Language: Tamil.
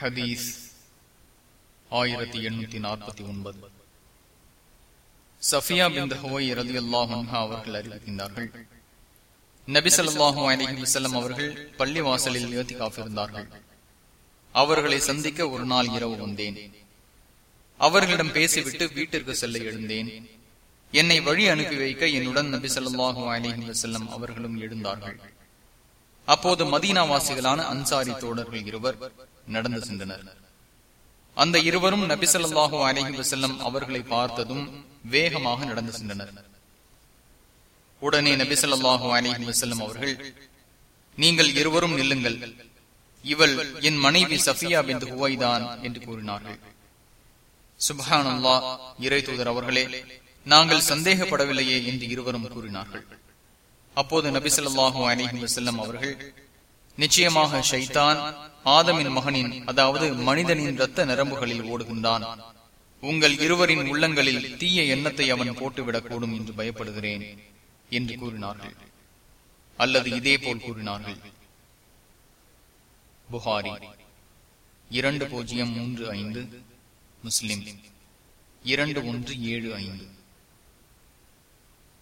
ஹதீஸ் ஆயிரத்தி எண்ணூத்தி நாற்பத்தி ஒன்பது. சஃபியா பிந்த ஹோய் ரதி அல்லாஹா அவர்கள் அறிவிக்கின்றார்கள். நபிசல்லாஹு அலஹி வசல்லம் அவர்கள் பள்ளி வாசலில் ஏத்தி காப்பிருந்தார்கள் அவர்களை சந்திக்க ஒரு நாள் இரவு வந்தேன். அவர்களிடம் பேசிவிட்டு வீட்டிற்கு செல்ல எழுந்தேன். என்னை வழி அனுப்பி வைக்க என்னுடன் நபிசல்லாஹு சொல்லாஹு அலிஹி வசல்லம் அவர்களும் எழுந்தார்கள். அப்போது மதீனாவாசிகளான அன்சாரி தோழர்கள் இருவர் நடந்து சென்றனர். அந்த இருவரும் நபி சொல்லாஹு வசல்லம் அவர்களை பார்த்ததும் வேகமாக நடந்து சென்றனர். உடனே நபி சொல்லாஹு வசல்லம் அவர்கள் நீங்கள் இருவரும் நில்லுங்கள். இவள் என் மனைவி சஃபியா பின் ஹுவைதான் என்று கூறினார்கள். சுபஹான் அல்லா இறை தூதர் அவர்களே நாங்கள் சந்தேகப்படவில்லையே என்று இருவரும் கூறினார்கள். அப்போது நபிசல்லாஹு அலிஹி வசல்லம் அவர்கள் நிச்சயமாக ஷைத்தான் ஆதமின் மகனின் அதாவது மனிதனின் இரத்த நரம்புகளில் ஓடுகின்றான். உங்கள் இருவரின் உள்ளங்களில் தீய எண்ணத்தை அவன் போட்டுவிடக்கூடும் என்று பயப்படுகிறேன் என்று கூறினார்கள். அல்லது இதே போல் கூறினார்கள். புகாரி இரண்டு பூஜ்ஜியம் மூன்று ஐந்து முஸ்லிம் இரண்டு ஒன்று ஏழு ஐந்து.